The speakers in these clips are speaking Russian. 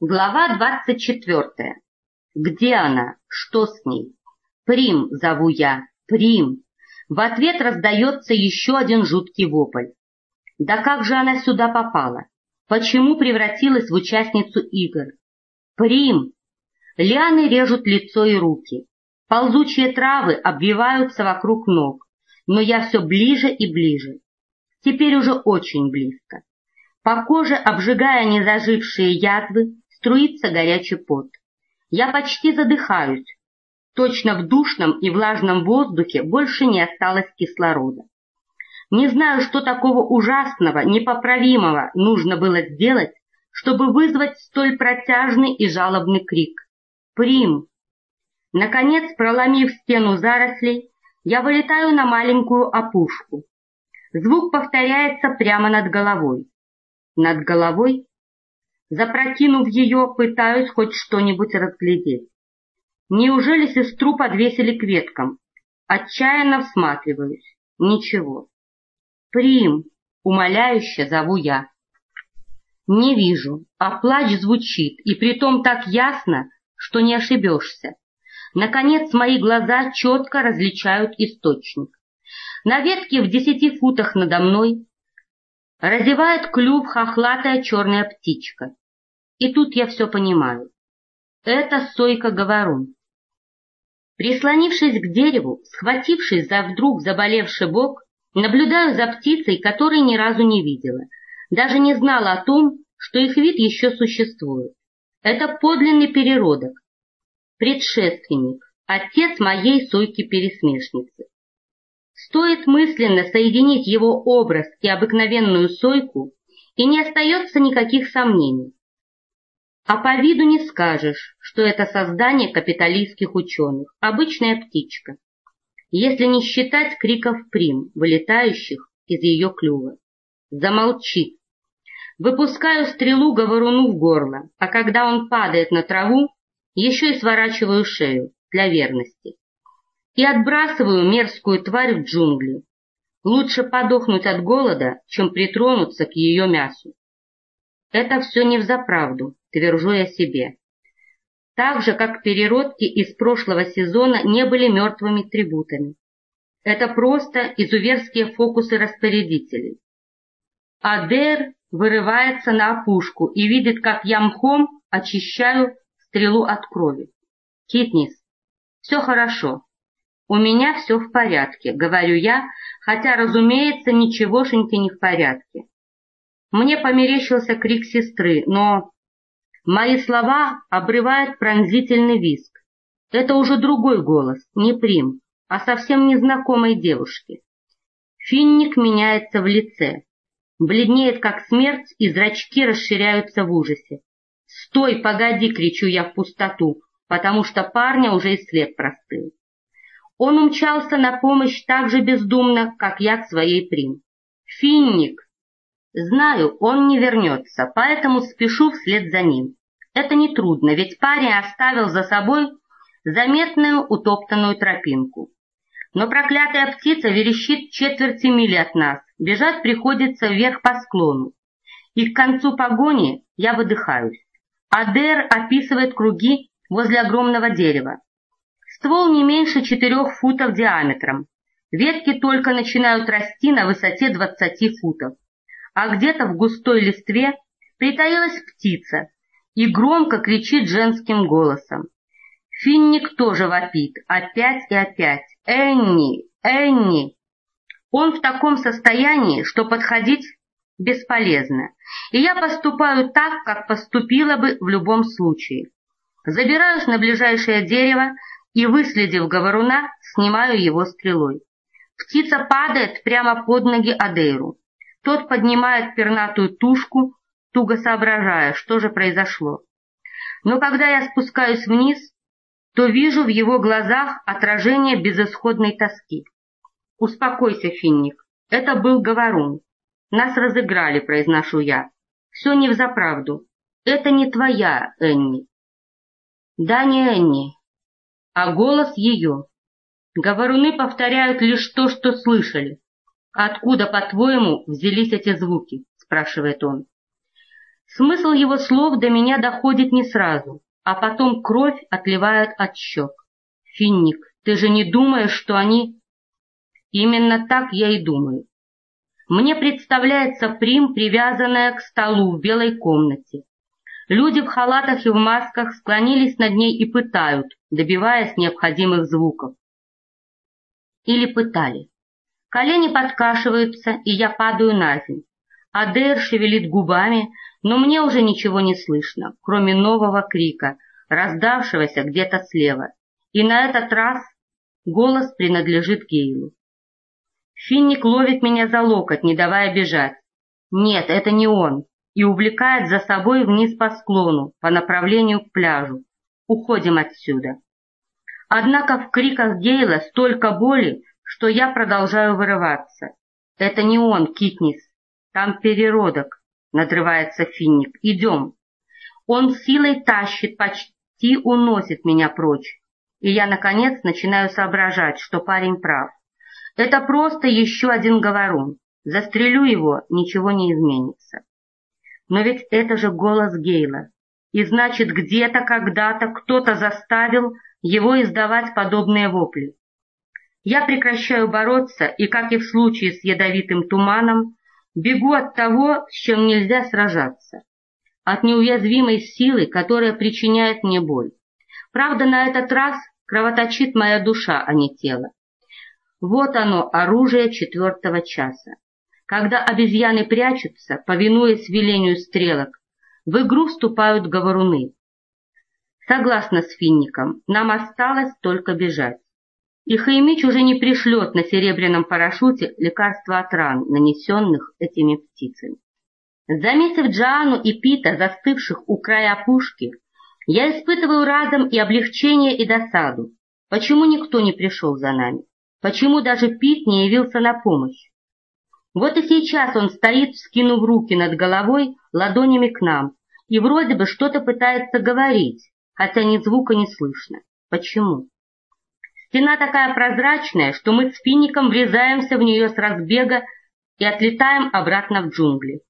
Глава двадцать четвертая. Где она? Что с ней? Прим, зову я, Прим. В ответ раздается еще один жуткий вопль. Да как же она сюда попала? Почему превратилась в участницу игр? Прим! Лианы режут лицо и руки. Ползучие травы обвиваются вокруг ног, но я все ближе и ближе. Теперь уже очень близко. По коже, обжигая незажившие язвы, струится горячий пот. Я почти задыхаюсь. Точно в душном и влажном воздухе больше не осталось кислорода. Не знаю, что такого ужасного, непоправимого нужно было сделать, чтобы вызвать столь протяжный и жалобный крик. «Прим!» Наконец, проломив стену зарослей, я вылетаю на маленькую опушку. Звук повторяется прямо над головой. Над головой Запрокинув ее, пытаюсь хоть что-нибудь разглядеть. Неужели сестру подвесили к веткам? Отчаянно всматриваюсь. Ничего. «Прим!» — умоляюще зову я. Не вижу, а плач звучит, и притом так ясно, что не ошибешься. Наконец мои глаза четко различают источник. На ветке в десяти футах надо мной разевает клюв хохлатая черная птичка. И тут я все понимаю. Это сойка-говорун. Прислонившись к дереву, схватившись за вдруг заболевший бок, наблюдаю за птицей, которой ни разу не видела. Даже не знала о том, что их вид еще существует. Это подлинный переродок, предшественник, отец моей сойки-пересмешницы. Стоит мысленно соединить его образ и обыкновенную сойку, и не остается никаких сомнений. А по виду не скажешь, что это создание капиталистских ученых, обычная птичка, если не считать криков прим, вылетающих из ее клюва. Замолчи. Выпускаю стрелу говоруну в горло, а когда он падает на траву, еще и сворачиваю шею для верности. И отбрасываю мерзкую тварь в джунгли. Лучше подохнуть от голода, чем притронуться к ее мясу. Это все не взаправду, твержу я себе. Так же, как переродки из прошлого сезона не были мертвыми трибутами. Это просто изуверские фокусы распорядителей. Адер вырывается на опушку и видит, как я мхом очищаю стрелу от крови. Китнис, все хорошо. У меня все в порядке, говорю я, хотя, разумеется, ничегошеньки не в порядке. Мне померещился крик сестры, но мои слова обрывает пронзительный визг. Это уже другой голос, не Прим, а совсем незнакомой девушки. Финник меняется в лице, бледнеет как смерть, и зрачки расширяются в ужасе. «Стой, погоди!» — кричу я в пустоту, потому что парня уже и след простыл. Он умчался на помощь так же бездумно, как я к своей Прим. «Финник!» Знаю, он не вернется, поэтому спешу вслед за ним. Это нетрудно, ведь парень оставил за собой заметную утоптанную тропинку. Но проклятая птица верещит четверти мили от нас, бежать приходится вверх по склону. И к концу погони я выдыхаюсь. Адер описывает круги возле огромного дерева. Ствол не меньше четырех футов диаметром. Ветки только начинают расти на высоте двадцати футов а где-то в густой листве притаилась птица и громко кричит женским голосом. Финник тоже вопит, опять и опять. «Энни! Энни!» Он в таком состоянии, что подходить бесполезно, и я поступаю так, как поступила бы в любом случае. Забираюсь на ближайшее дерево и, выследив говоруна, снимаю его стрелой. Птица падает прямо под ноги Адейру. Тот поднимает пернатую тушку, туго соображая, что же произошло. Но когда я спускаюсь вниз, то вижу в его глазах отражение безысходной тоски. «Успокойся, Финник, это был Говорун. Нас разыграли», — произношу я. «Все не взаправду. Это не твоя, Энни». «Да не Энни, а голос ее». Говоруны повторяют лишь то, что слышали. «Откуда, по-твоему, взялись эти звуки?» — спрашивает он. Смысл его слов до меня доходит не сразу, а потом кровь отливает от щек. «Финник, ты же не думаешь, что они...» Именно так я и думаю. Мне представляется Прим, привязанная к столу в белой комнате. Люди в халатах и в масках склонились над ней и пытают, добиваясь необходимых звуков. Или пытали. Колени подкашиваются, и я падаю на землю. Адер шевелит губами, но мне уже ничего не слышно, кроме нового крика, раздавшегося где-то слева. И на этот раз голос принадлежит Гейлу. Финник ловит меня за локоть, не давая бежать. Нет, это не он, и увлекает за собой вниз по склону, по направлению к пляжу. Уходим отсюда. Однако в криках Гейла столько боли, что я продолжаю вырываться. Это не он, Китнис. Там переродок, надрывается Финник. Идем. Он силой тащит, почти уносит меня прочь. И я, наконец, начинаю соображать, что парень прав. Это просто еще один говорун. Застрелю его, ничего не изменится. Но ведь это же голос Гейла. И значит, где-то, когда-то кто-то заставил его издавать подобные вопли. Я прекращаю бороться и, как и в случае с ядовитым туманом, бегу от того, с чем нельзя сражаться. От неуязвимой силы, которая причиняет мне боль. Правда, на этот раз кровоточит моя душа, а не тело. Вот оно, оружие четвертого часа. Когда обезьяны прячутся, повинуясь велению стрелок, в игру вступают говоруны. Согласно с Финником, нам осталось только бежать. И Хаймич уже не пришлет на серебряном парашюте лекарства от ран, нанесенных этими птицами. Заметив Джану и Пита, застывших у края опушки, я испытываю разом и облегчение, и досаду. Почему никто не пришел за нами? Почему даже Пит не явился на помощь? Вот и сейчас он стоит, вскинув руки над головой, ладонями к нам, и вроде бы что-то пытается говорить, хотя ни звука не слышно. Почему? Стена такая прозрачная, что мы с Фиником врезаемся в нее с разбега и отлетаем обратно в джунгли.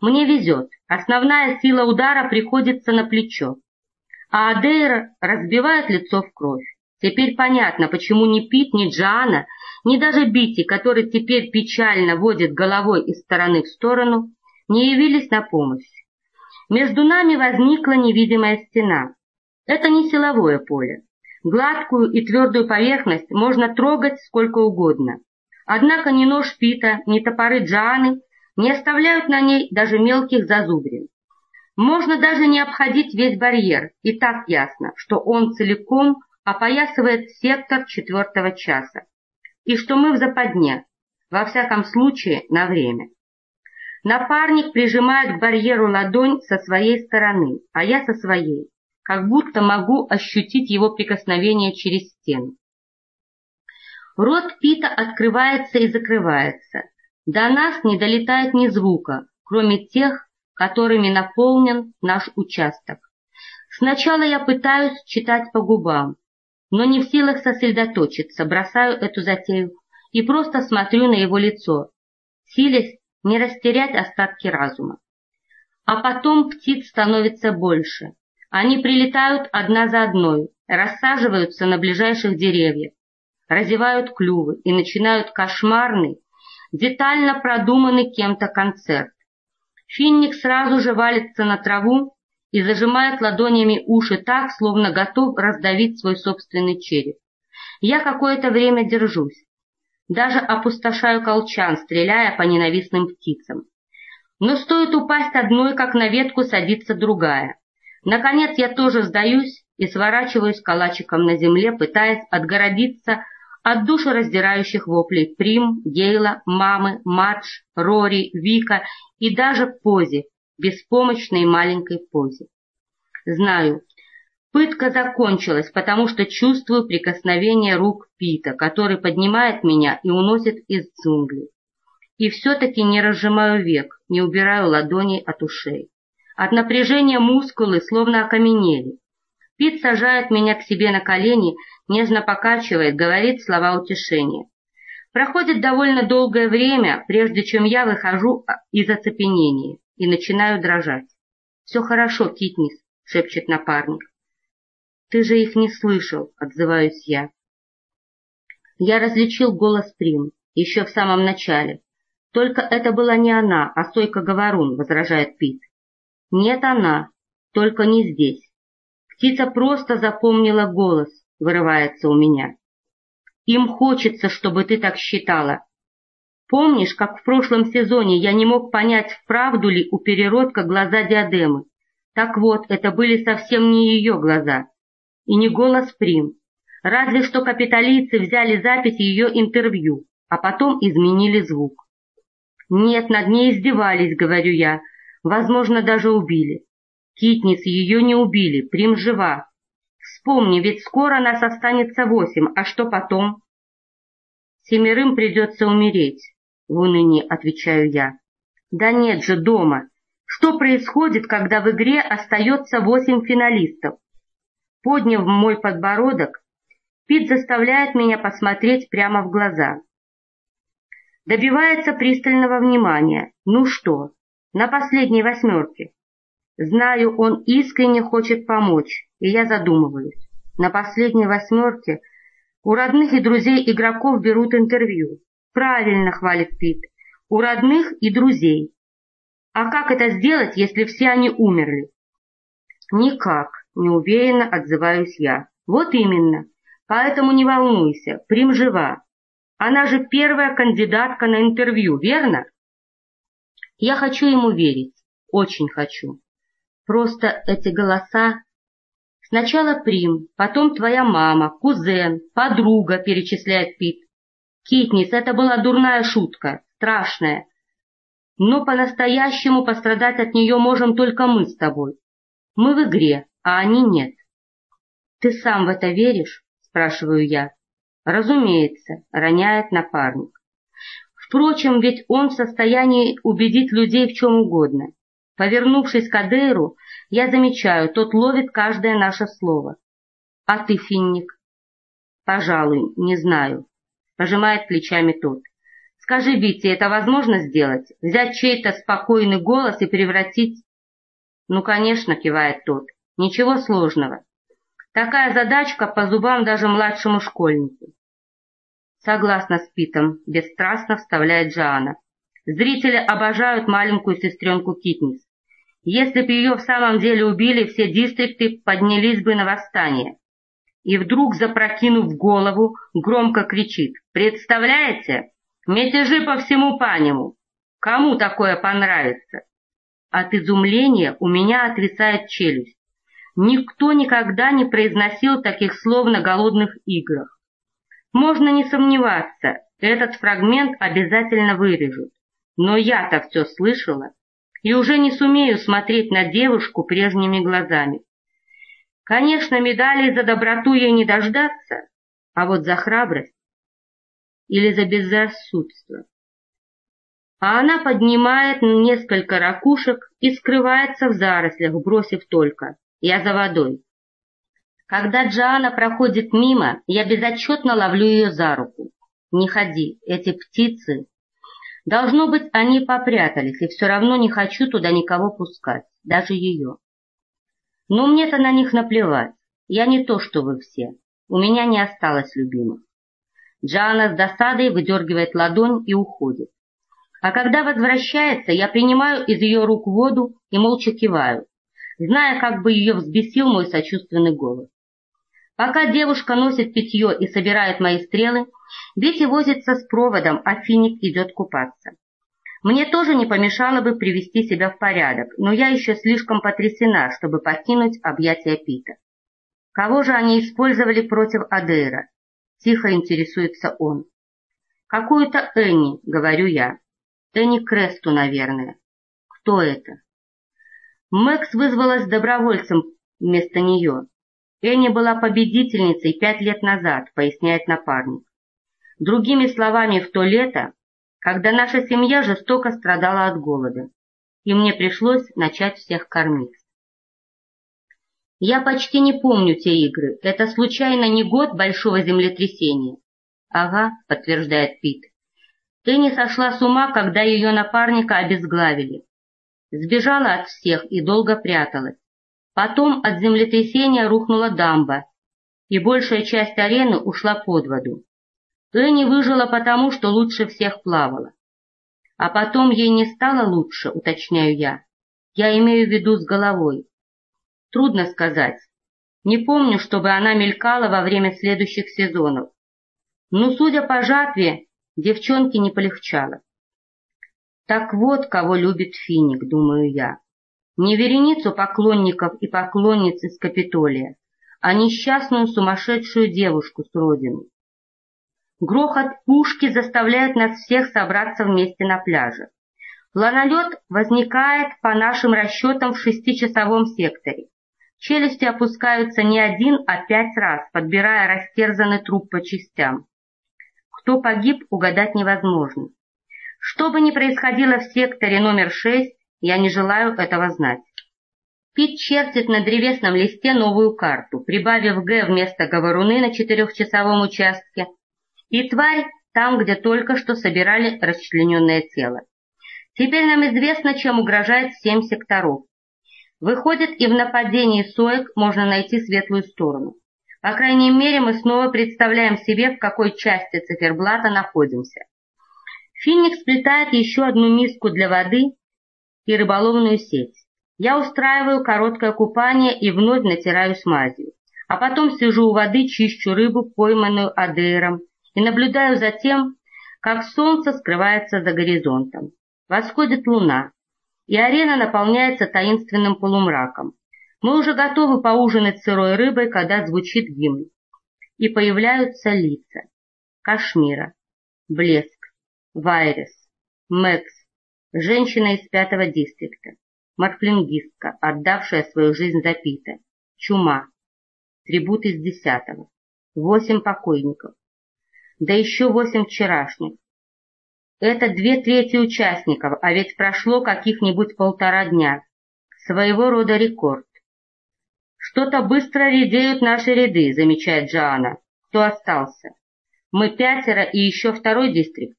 Мне везет, основная сила удара приходится на плечо, а Адейра разбивает лицо в кровь. Теперь понятно, почему ни Пит, ни Джоанна, ни даже Бити, который теперь печально водит головой из стороны в сторону, не явились на помощь. Между нами возникла невидимая стена. Это не силовое поле. Гладкую и твердую поверхность можно трогать сколько угодно. Однако ни нож Пита, ни топоры Джоанны не оставляют на ней даже мелких зазубрин. Можно даже не обходить весь барьер, и так ясно, что он целиком опоясывает сектор четвертого часа, и что мы в западне, во всяком случае на время. Напарник прижимает к барьеру ладонь со своей стороны, а я со своей, как будто могу ощутить его прикосновение через стену. Рот Пита открывается и закрывается. До нас не долетает ни звука, кроме тех, которыми наполнен наш участок. Сначала я пытаюсь читать по губам, но не в силах сосредоточиться, бросаю эту затею и просто смотрю на его лицо, силясь не растерять остатки разума. А потом птиц становится больше. Они прилетают одна за одной, рассаживаются на ближайших деревьях, разевают клювы и начинают кошмарный, детально продуманный кем-то концерт. Финник сразу же валится на траву и зажимает ладонями уши так, словно готов раздавить свой собственный череп. Я какое-то время держусь. Даже опустошаю колчан, стреляя по ненавистным птицам. Но стоит упасть одной, как на ветку садится другая. Наконец я тоже сдаюсь и сворачиваюсь калачиком на земле, пытаясь отгородиться от душераздирающих воплей Прим, Гейла, мамы, Мадж, Рори, Вика и даже Пози, беспомощной маленькой позе. Знаю, пытка закончилась, потому что чувствую прикосновение рук Пита, который поднимает меня и уносит из джунглей. И все-таки не разжимаю век, не убираю ладоней от ушей. От напряжения мускулы словно окаменели. Пит сажает меня к себе на колени, нежно покачивает, говорит слова утешения. Проходит довольно долгое время, прежде чем я выхожу из оцепенения и начинаю дрожать. «Все хорошо, Китнис», — шепчет напарник. «Ты же их не слышал», — отзываюсь я. Я различил голос Прим еще в самом начале. Только это была не она, а Сойка Говорун, возражает Пит. Нет, она, только не здесь. Птица просто запомнила голос, вырывается у меня. Им хочется, чтобы ты так считала. Помнишь, как в прошлом сезоне я не мог понять, вправду ли у переродка глаза диадемы? Так вот, это были совсем не ее глаза. И не голос Прим. Разве что капиталийцы взяли запись ее интервью, а потом изменили звук. Нет, над ней издевались, говорю я. Возможно, даже убили. Китнис ее не убили, Прим жива. Вспомни, ведь скоро нас останется восемь, а что потом? Семерым придется умереть, в унынии отвечаю я. Да нет же, дома. Что происходит, когда в игре остается восемь финалистов? Подняв мой подбородок, Пит заставляет меня посмотреть прямо в глаза. Добивается пристального внимания. Ну что, на последней восьмерке. Знаю, он искренне хочет помочь, и я задумываюсь. На последней восьмерке у родных и друзей игроков берут интервью. Правильно, хвалит Пит. У родных и друзей. А как это сделать, если все они умерли? Никак, неуверенно отзываюсь я. Вот именно. Поэтому не волнуйся, Прим жива. Она же первая кандидатка на интервью, верно? Я хочу ему верить, очень хочу. Просто эти голоса... Сначала Прим, потом твоя мама, кузен, подруга, перечисляет Пит. Китнис, это была дурная шутка, страшная. Но по-настоящему пострадать от нее можем только мы с тобой. Мы в игре, а они нет. Ты сам в это веришь? Спрашиваю я. Разумеется, роняет напарник. Впрочем, ведь он в состоянии убедить людей в чем угодно. Повернувшись к Адейру, я замечаю, тот ловит каждое наше слово. А ты, Финник? Пожалуй, не знаю. Пожимает плечами тот. Скажи, Витя, это возможно сделать? Взять чей-то спокойный голос и превратить... Ну, конечно, кивает тот. Ничего сложного. Такая задачка по зубам даже младшему школьнику. Согласно с Питом, бесстрастно вставляет Джоанна. Зрители обожают маленькую сестренку Китнис. Если бы ее в самом деле убили, все дистрикты поднялись бы на восстание. И вдруг, запрокинув голову, громко кричит. «Представляете? Мятежи по всему Панему! Кому такое понравится?» От изумления у меня отвисает челюсть. Никто никогда не произносил таких слов на голодных играх. Можно не сомневаться, этот фрагмент обязательно вырежут. Но я-то все слышала и уже не сумею смотреть на девушку прежними глазами. Конечно, медали за доброту ей не дождаться, а вот за храбрость или за безрассудство. А она поднимает несколько ракушек и скрывается в зарослях, бросив только «Я за водой». Когда Джоанна проходит мимо, я безотчетно ловлю ее за руку. Не ходи, эти птицы... Должно быть, они попрятались, и все равно не хочу туда никого пускать, даже ее. Но мне-то на них наплевать. Я не то, что вы все. У меня не осталось любимых. Джоанна с досадой выдергивает ладонь и уходит. А когда возвращается, я принимаю из ее рук воду и молча киваю, зная, как бы ее взбесил мой сочувственный голос. Пока девушка носит питье и собирает мои стрелы, Вики возится с проводом, а Финик идет купаться. Мне тоже не помешало бы привести себя в порядок, но я еще слишком потрясена, чтобы покинуть объятия Пита. Кого же они использовали против Адейра? Тихо интересуется он. Какую-то Энни, говорю я. Энни Кресту, наверное. Кто это? Мэкс вызвалась добровольцем вместо нее. Энни была победительницей пять лет назад, поясняет напарник. Другими словами, в то лето, когда наша семья жестоко страдала от голода, и мне пришлось начать всех кормить. Я почти не помню те игры. Это случайно не год большого землетрясения? Ага, подтверждает Пит. Ты не сошла с ума, когда ее напарника обезглавили. Сбежала от всех и долго пряталась. Потом от землетрясения рухнула дамба, и большая часть арены ушла под воду. Энни выжила потому, что лучше всех плавала. А потом ей не стало лучше, уточняю я. Я имею в виду с головой. Трудно сказать. Не помню, чтобы она мелькала во время следующих сезонов. Но, судя по жатве, девчонке не полегчало. Так вот, кого любит Финик, думаю я. Не вереницу поклонников и поклонниц из Капитолия, а несчастную сумасшедшую девушку с родины. Грохот пушки заставляет нас всех собраться вместе на пляже. Планолет возникает по нашим расчетам в шестичасовом секторе. Челюсти опускаются не один, а пять раз, подбирая растерзанный труп по частям. Кто погиб, угадать невозможно. Что бы ни происходило в секторе номер шесть, я не желаю этого знать. Пит чертит на древесном листе новую карту, прибавив «Г» вместо говоруны на четырехчасовом участке, и тварь там, где только что собирали расчлененное тело. Теперь нам известно, чем угрожает семь секторов. Выходит, и в нападении соек можно найти светлую сторону. По крайней мере, мы снова представляем себе, в какой части циферблата находимся. Финик сплетает еще одну миску для воды и рыболовную сеть. Я устраиваю короткое купание и вновь натираю смазью. А потом сижу у воды, чищу рыбу, пойманную адейром, и наблюдаю за тем, как солнце скрывается за горизонтом. Восходит луна, и арена наполняется таинственным полумраком. Мы уже готовы поужинать сырой рыбой, когда звучит гимн. И появляются лица. Кашмира, Блеск, Вайрес, Мэкс, женщина из пятого дистрикта, морфлингистка, отдавшая свою жизнь за Пита, чума, трибут из десятого, восемь покойников, да еще восемь вчерашних. Это две трети участников, а ведь прошло каких-нибудь полтора дня. Своего рода рекорд. «Что-то быстро редеют наши ряды», — замечает Джоанна. «Кто остался?» «Мы пятеро и еще второй дистрикт».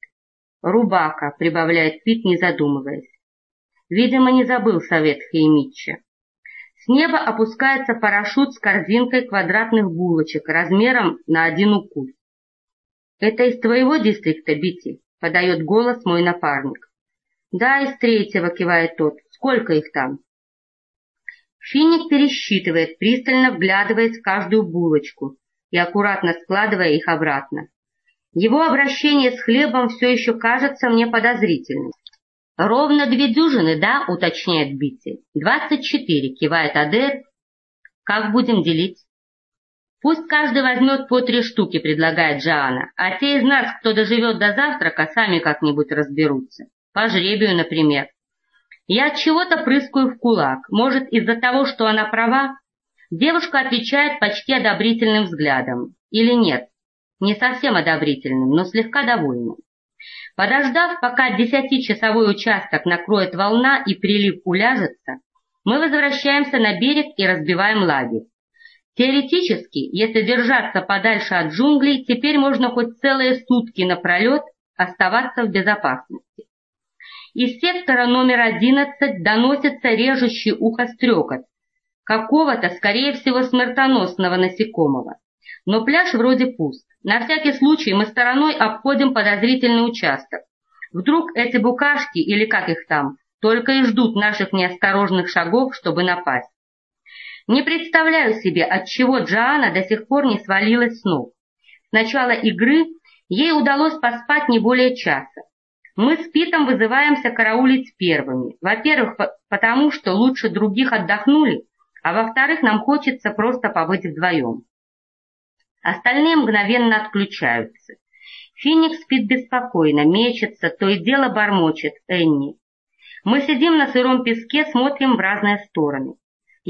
«Рубака», — прибавляет Пит, не задумываясь. Видимо, не забыл совет Хеймитча. С неба опускается парашют с корзинкой квадратных булочек размером на один укус. «Это из твоего дистрикта, Бити?» — подает голос мой напарник. «Да, из третьего», — кивает тот. «Сколько их там?» Финик пересчитывает, пристально вглядываясь в каждую булочку и аккуратно складывая их обратно. Его обращение с хлебом все еще кажется мне подозрительным. «Ровно две дюжины, да?» — уточняет Битти. «Двадцать четыре», — кивает Адер. «Как будем делить?» «Пусть каждый возьмет по три штуки», — предлагает Джоанна, «а те из нас, кто доживет до завтрака, сами как-нибудь разберутся. По жребию, например». Я от чего-то прыскаю в кулак. Может, из-за того, что она права? Девушка отвечает почти одобрительным взглядом. Или нет? Не совсем одобрительным, но слегка довольным. Подождав, пока десятичасовой участок накроет волна и прилив уляжется, мы возвращаемся на берег и разбиваем лагерь. Теоретически, если держаться подальше от джунглей, теперь можно хоть целые сутки напролет оставаться в безопасности. Из сектора номер 11 доносится режущий ухо стрекот, какого-то, скорее всего, смертоносного насекомого. Но пляж вроде пуст. На всякий случай мы стороной обходим подозрительный участок. Вдруг эти букашки, или как их там, только и ждут наших неосторожных шагов, чтобы напасть. Не представляю себе, от чего Джоанна до сих пор не свалилась с ног. С начала игры ей удалось поспать не более часа. Мы с Питом вызываемся караулить первыми. Во-первых, потому что лучше других отдохнули, а во-вторых, нам хочется просто побыть вдвоем. Остальные мгновенно отключаются. Феникс спит беспокойно, мечется, то и дело бормочет Энни. Мы сидим на сыром песке, смотрим в разные стороны.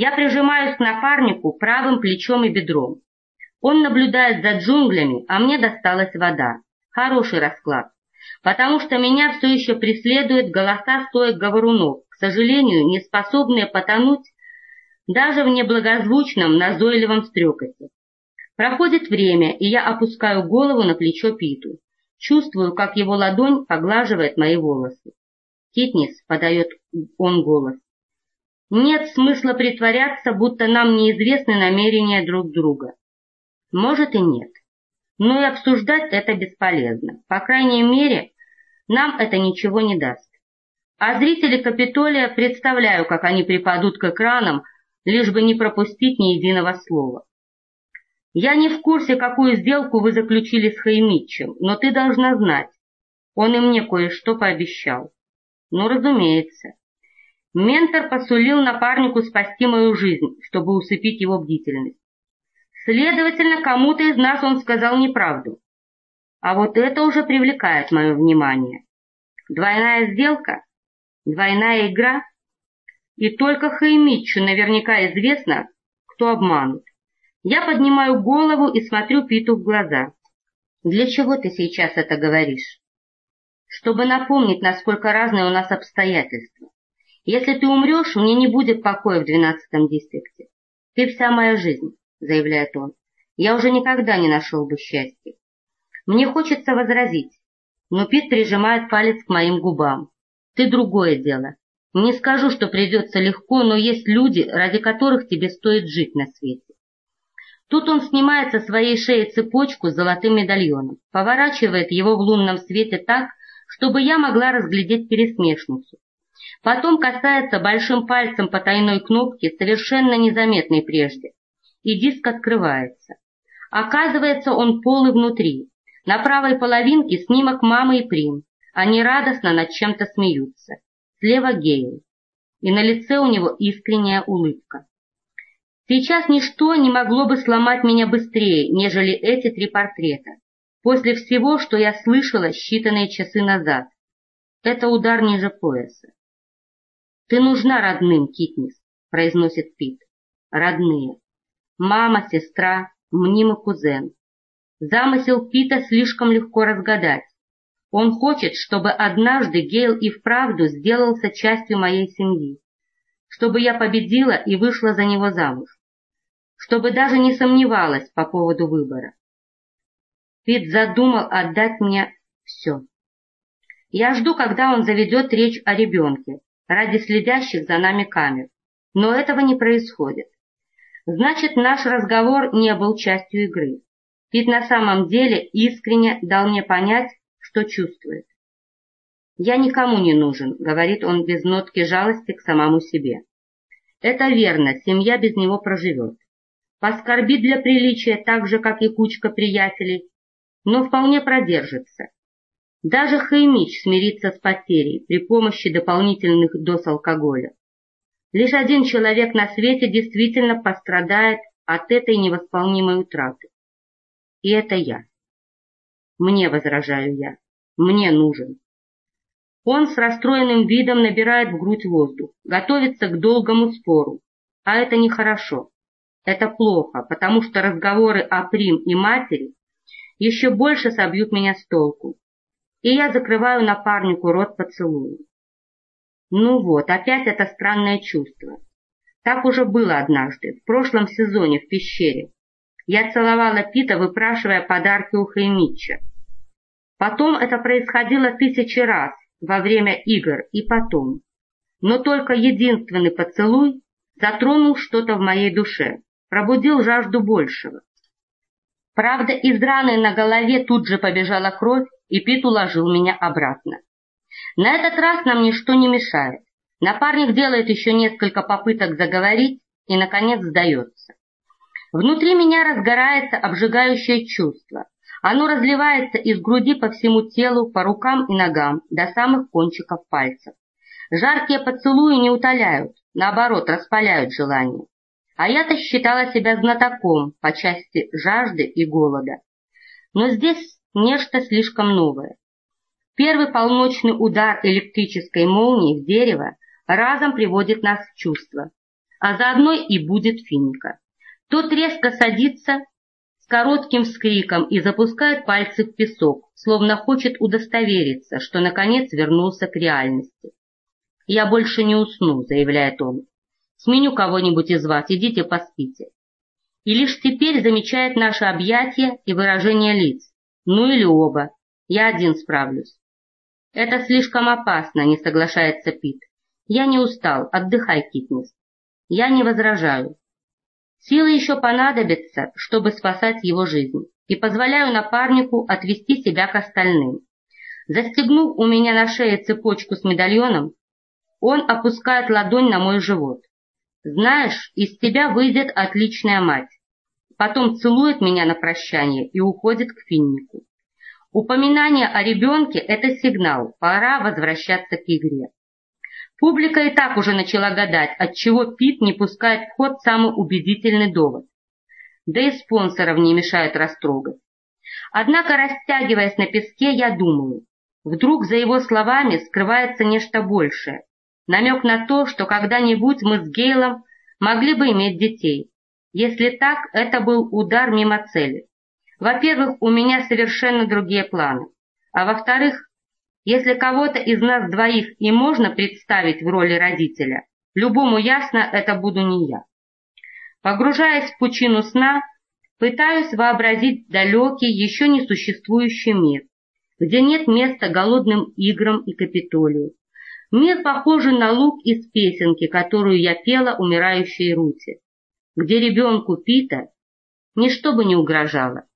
Я прижимаюсь к напарнику правым плечом и бедром. Он наблюдает за джунглями, а мне досталась вода. Хороший расклад. Потому что меня все еще преследуют голоса стоек говорунов, к сожалению, не способные потонуть даже в неблагозвучном назойливом стрекоте. Проходит время, и я опускаю голову на плечо Питу. Чувствую, как его ладонь поглаживает мои волосы. «Китнис», — подает он голос, Нет смысла притворяться, будто нам неизвестны намерения друг друга. Может и нет. Но и обсуждать это бесполезно. По крайней мере, нам это ничего не даст. А зрители Капитолия представляю, как они припадут к экранам, лишь бы не пропустить ни единого слова. Я не в курсе, какую сделку вы заключили с Хаймитчем, но ты должна знать. Он и мне кое-что пообещал. Ну, разумеется. Ментор посулил напарнику спасти мою жизнь, чтобы усыпить его бдительность. Следовательно, кому-то из нас он сказал неправду. А вот это уже привлекает мое внимание. Двойная сделка? Двойная игра? И только Хаймитчу наверняка известно, кто обманут. Я поднимаю голову и смотрю Питу в глаза. «Для чего ты сейчас это говоришь?» «Чтобы напомнить, насколько разные у нас обстоятельства. Если ты умрешь, мне не будет покоя в двенадцатом дистрикте. Ты вся моя жизнь», — заявляет он. «Я уже никогда не нашел бы счастья. Мне хочется возразить, но Пит прижимает палец к моим губам. Ты другое дело. Не скажу, что придется легко, но есть люди, ради которых тебе стоит жить на свете. Тут он снимает со своей шеи цепочку с золотым медальоном, поворачивает его в лунном свете так, чтобы я могла разглядеть пересмешницу. Потом касается большим пальцем потайной кнопки, совершенно незаметной прежде, и диск открывается. Оказывается, он полый внутри, на правой половинке снимок мамы и Прим. Они радостно над чем-то смеются. Слева Гейл. И на лице у него искренняя улыбка. Сейчас ничто не могло бы сломать меня быстрее, нежели эти три портрета. После всего, что я слышала считанные часы назад. Это удар ниже пояса. «Ты нужна родным, Китнис», — произносит Пит. «Родные. Мама, сестра, мнимый кузен. Замысел Пита слишком легко разгадать. Он хочет, чтобы однажды Гейл и вправду сделался частью моей семьи, чтобы я победила и вышла за него замуж, чтобы даже не сомневалась по поводу выбора. Пит задумал отдать мне все. Я жду, когда он заведет речь о ребенке, ради следящих за нами камер, но этого не происходит. Значит, наш разговор не был частью игры. Пит на самом деле искренне дал мне понять, что чувствует. «Я никому не нужен», — говорит он без нотки жалости к самому себе. «Это верно, семья без него проживет. Поскорбит для приличия так же, как и кучка приятелей, но вполне продержится. Даже Хаймич смирится с потерей при помощи дополнительных доз алкоголя. Лишь один человек на свете действительно пострадает от этой невосполнимой утраты. И это я. Мне, возражаю я, мне нужен. Он с расстроенным видом набирает в грудь воздух, готовится к долгому спору. А это нехорошо. Это плохо, потому что разговоры о Прим и матери еще больше собьют меня с толку. И я закрываю напарнику рот поцелуем. Ну вот, опять это странное чувство. Так уже было однажды, в прошлом сезоне в пещере, я целовала Пита, выпрашивая подарки у Хаймича. Потом это происходило тысячи раз во время игр и потом. Но только единственный поцелуй затронул что-то в моей душе, пробудил жажду большего. Правда, из раны на голове тут же побежала кровь, и Пит уложил меня обратно. На этот раз нам ничто не мешает. Напарник делает еще несколько попыток заговорить и, наконец, сдается. Внутри меня разгорается обжигающее чувство. Оно разливается из груди по всему телу, по рукам и ногам, до самых кончиков пальцев. Жаркие поцелуи не утоляют, наоборот, распаляют желание. А я-то считала себя знатоком по части жажды и голода. Но здесь нечто слишком новое. Первый полночный удар электрической молнии в дерево разом приводит нас в чувство, а заодно и будет финика. Тот резко садится с коротким скриком и запускает пальцы в песок, словно хочет удостовериться, что наконец вернулся к реальности. «Я больше не усну», — заявляет он. «Сменю кого-нибудь из вас, идите поспите». И лишь теперь замечает наше объятие и выражение лиц. Ну или оба. Я один справлюсь. «Это слишком опасно», — не соглашается Пит. «Я не устал. Отдыхай, Китнес». Я не возражаю. Силы еще понадобятся, чтобы спасать его жизнь, и позволяю напарнику отвести себя к остальным. Застегнув у меня на шее цепочку с медальоном, он опускает ладонь на мой живот. Знаешь, из тебя выйдет отличная мать. Потом целует меня на прощание и уходит к финнику. Упоминание о ребенке – это сигнал, пора возвращаться к игре. Публика и так уже начала гадать, отчего Пит не пускает в ход самый убедительный довод. Да и спонсоров не мешает растрогать. Однако, растягиваясь на песке, я думаю, вдруг за его словами скрывается нечто большее. Намек на то, что когда-нибудь мы с Гейлом могли бы иметь детей. Если так, это был удар мимо цели. Во-первых, у меня совершенно другие планы. А во-вторых, если кого-то из нас двоих и можно представить в роли родителя, любому ясно, это буду не я. Погружаясь в пучину сна, пытаюсь вообразить далекий, еще не существующий мир, где нет места голодным играм и Капитолию. Мир похожий на лук из песенки, которую я пела умирающей Рути, где ребенку Пита ничто бы не угрожало.